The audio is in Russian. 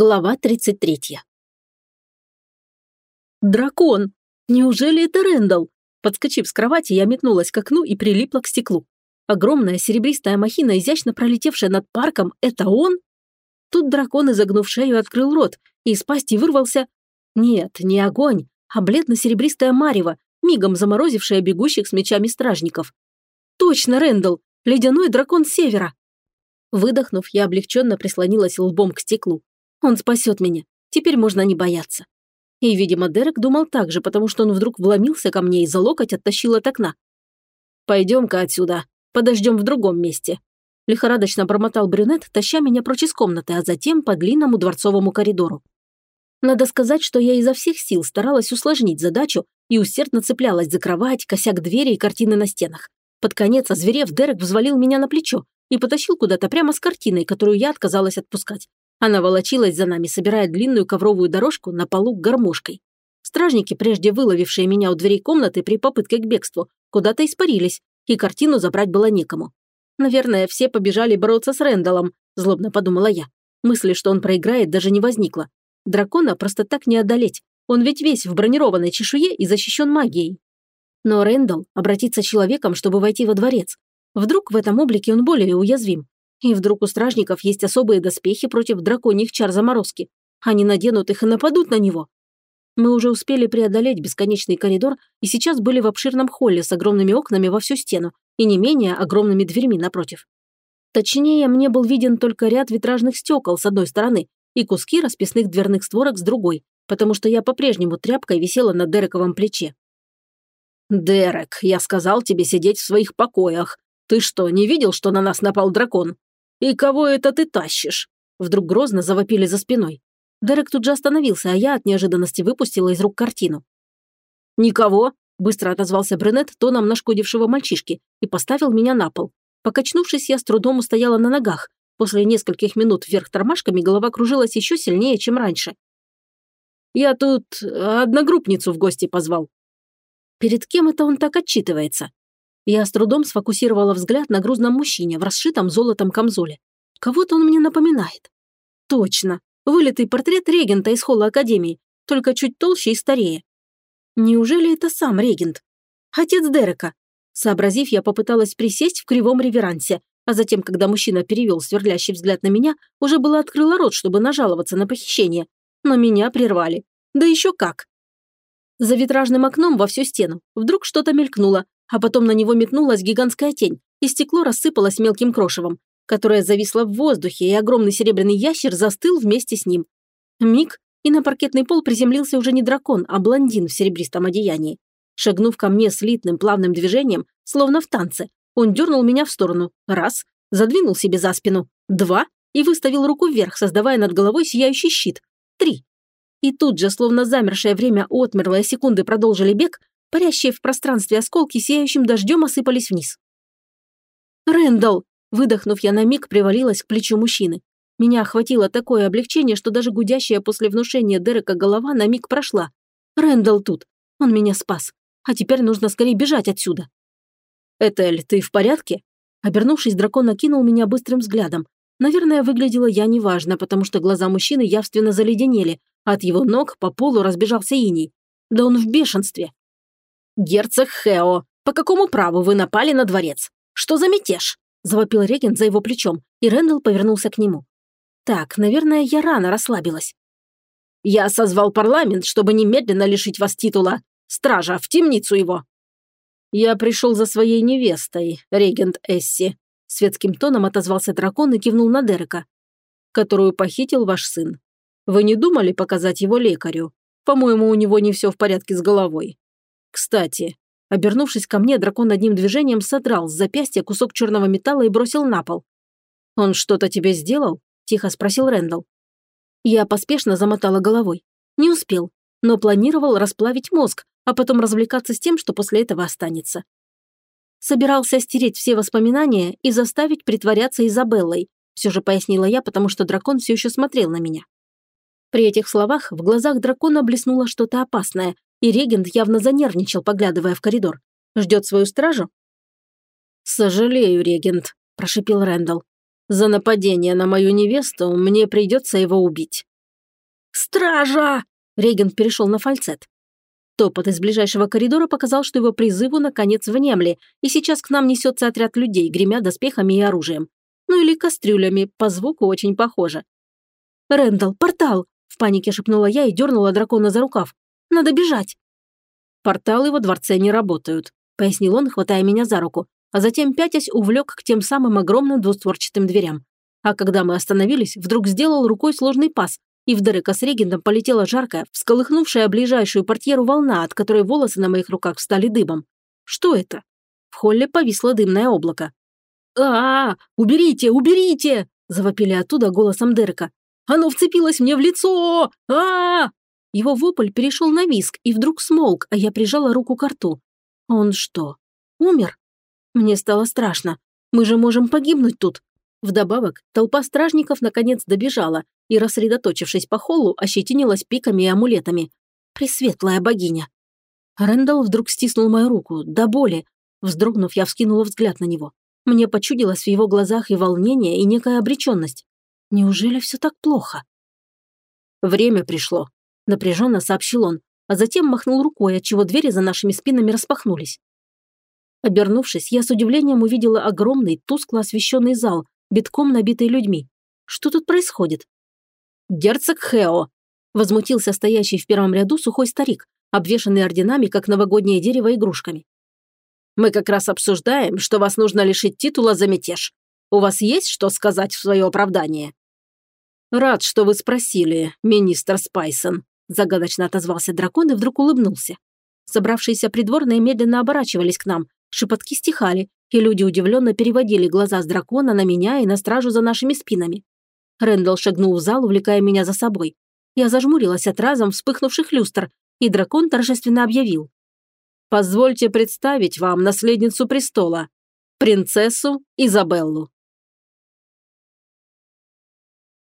Глава 33. Дракон! Неужели это Рэндалл? Подскочив с кровати, я метнулась к окну и прилипла к стеклу. Огромная серебристая махина, изящно пролетевшая над парком, это он? Тут дракон, изогнув шею, открыл рот, и из пасти вырвался... Нет, не огонь, а бледно-серебристая марево, мигом заморозившая бегущих с мечами стражников. Точно, Рэндалл! Ледяной дракон севера! Выдохнув, я облегченно прислонилась лбом к стеклу. Он спасет меня. Теперь можно не бояться. И, видимо, Дерек думал так же, потому что он вдруг вломился ко мне и за локоть оттащил от окна. «Пойдем-ка отсюда. Подождем в другом месте». Лихорадочно бормотал брюнет, таща меня прочь из комнаты, а затем по длинному дворцовому коридору. Надо сказать, что я изо всех сил старалась усложнить задачу и усердно цеплялась за кровать, косяк двери и картины на стенах. Под конец, озверев, Дерек взвалил меня на плечо и потащил куда-то прямо с картиной, которую я отказалась отпускать. Она волочилась за нами, собирая длинную ковровую дорожку на полу гармошкой. Стражники, прежде выловившие меня у дверей комнаты при попытке к бегству, куда-то испарились, и картину забрать было некому. Наверное, все побежали бороться с Рэндаллом, злобно подумала я. Мысли, что он проиграет, даже не возникло. Дракона просто так не одолеть. Он ведь весь в бронированной чешуе и защищен магией. Но Рэндалл обратится человеком, чтобы войти во дворец. Вдруг в этом облике он более уязвим. И вдруг у стражников есть особые доспехи против драконьих чар заморозки. Они наденут их и нападут на него. Мы уже успели преодолеть бесконечный коридор и сейчас были в обширном холле с огромными окнами во всю стену и не менее огромными дверьми напротив. Точнее, мне был виден только ряд витражных стекол с одной стороны и куски расписных дверных створок с другой, потому что я по-прежнему тряпкой висела на Дерековом плече. «Дерек, я сказал тебе сидеть в своих покоях. Ты что, не видел, что на нас напал дракон? «И кого это ты тащишь?» Вдруг грозно завопили за спиной. Дерек тут же остановился, а я от неожиданности выпустила из рук картину. «Никого», – быстро отозвался брюнет тоном нашкодившего мальчишки и поставил меня на пол. Покачнувшись, я с трудом устояла на ногах. После нескольких минут вверх тормашками голова кружилась еще сильнее, чем раньше. «Я тут одногруппницу в гости позвал». Перед кем это он так отчитывается? Я с трудом сфокусировала взгляд на грузном мужчине в расшитом золотом камзоле. Кого-то он мне напоминает. Точно. Вылитый портрет регента из холла Академии, только чуть толще и старее. Неужели это сам регент? Отец Дерека. Сообразив, я попыталась присесть в кривом реверансе, а затем, когда мужчина перевел сверлящий взгляд на меня, уже было открыла рот, чтобы нажаловаться на похищение. Но меня прервали. Да еще как. За витражным окном во всю стену вдруг что-то мелькнуло, а потом на него метнулась гигантская тень, и стекло рассыпалось мелким крошевом, которое зависло в воздухе, и огромный серебряный ящер застыл вместе с ним. Миг, и на паркетный пол приземлился уже не дракон, а блондин в серебристом одеянии. Шагнув ко мне слитным плавным движением, словно в танце, он дернул меня в сторону. Раз, задвинул себе за спину. Два, и выставил руку вверх, создавая над головой сияющий щит. Три. И тут же, словно замершее время отмерло, и секунды продолжили бег, Парящие в пространстве осколки сияющим дождем осыпались вниз. «Рэндалл!» Выдохнув, я на миг привалилась к плечу мужчины. Меня охватило такое облегчение, что даже гудящая после внушения Дерека голова на миг прошла. Рэндалл тут. Он меня спас. А теперь нужно скорее бежать отсюда. «Этель, ты в порядке?» Обернувшись, дракон накинул меня быстрым взглядом. Наверное, выглядела я неважно, потому что глаза мужчины явственно заледенели, а от его ног по полу разбежался иней. Да он в бешенстве. «Герцог Хео, по какому праву вы напали на дворец? Что за мятеж?» – завопил регент за его плечом, и Рэндалл повернулся к нему. «Так, наверное, я рано расслабилась». «Я созвал парламент, чтобы немедленно лишить вас титула. Стража, в темницу его!» «Я пришел за своей невестой, регент Эсси», – светским тоном отозвался дракон и кивнул на Дерека, «которую похитил ваш сын. Вы не думали показать его лекарю? По-моему, у него не все в порядке с головой. Кстати, обернувшись ко мне, дракон одним движением содрал с запястья кусок черного металла и бросил на пол. «Он что-то тебе сделал?» – тихо спросил Рэндалл. Я поспешно замотала головой. Не успел, но планировал расплавить мозг, а потом развлекаться с тем, что после этого останется. Собирался стереть все воспоминания и заставить притворяться Изабеллой, все же пояснила я, потому что дракон все еще смотрел на меня. При этих словах в глазах дракона блеснуло что-то опасное, и регент явно занервничал, поглядывая в коридор. Ждет свою стражу? «Сожалею, регент», – прошипел Рэндалл. «За нападение на мою невесту мне придется его убить. «Стража!» Регент перешел на фальцет. Топот из ближайшего коридора показал, что его призыву наконец внемли, и сейчас к нам несется отряд людей, гремя доспехами и оружием. Ну или кастрюлями, по звуку очень похоже. «Рэндалл, портал!» – в панике шепнула я и дернула дракона за рукав. «Надо бежать!» «Порталы во дворце не работают», – пояснил он, хватая меня за руку, а затем, пятясь, увлек к тем самым огромным двустворчатым дверям. А когда мы остановились, вдруг сделал рукой сложный пас, и в Дерека с регентом полетела жаркая, всколыхнувшая ближайшую портьеру волна, от которой волосы на моих руках встали дыбом. Что это? В холле повисло дымное облако. а, -а, -а Уберите! Уберите!» – завопили оттуда голосом Дерека. «Оно вцепилось мне в лицо! а, -а, -а Его вопль перешел на виск и вдруг смолк, а я прижала руку к рту. «Он что, умер?» Мне стало страшно. Мы же можем погибнуть тут. Вдобавок, толпа стражников наконец добежала и, рассредоточившись по холлу, ощетинилась пиками и амулетами. Пресветлая богиня. Рэндалл вдруг стиснул мою руку, до боли. Вздрогнув, я вскинула взгляд на него. Мне почудилось в его глазах и волнение, и некая обреченность. Неужели все так плохо? «Время пришло», – напряженно сообщил он, а затем махнул рукой, отчего двери за нашими спинами распахнулись. Обернувшись, я с удивлением увидела огромный, тускло освещенный зал, битком набитый людьми. Что тут происходит? «Герцог Хео!» – возмутился стоящий в первом ряду сухой старик, обвешанный орденами, как новогоднее дерево игрушками. «Мы как раз обсуждаем, что вас нужно лишить титула за мятеж. У вас есть что сказать в свое оправдание?» «Рад, что вы спросили, министр Спайсон», – загадочно отозвался дракон и вдруг улыбнулся. Собравшиеся придворные медленно оборачивались к нам, шепотки стихали, и люди удивленно переводили глаза с дракона на меня и на стражу за нашими спинами. Рэндалл шагнул в зал, увлекая меня за собой. Я зажмурилась от разом вспыхнувших люстр, и дракон торжественно объявил. «Позвольте представить вам наследницу престола, принцессу Изабеллу».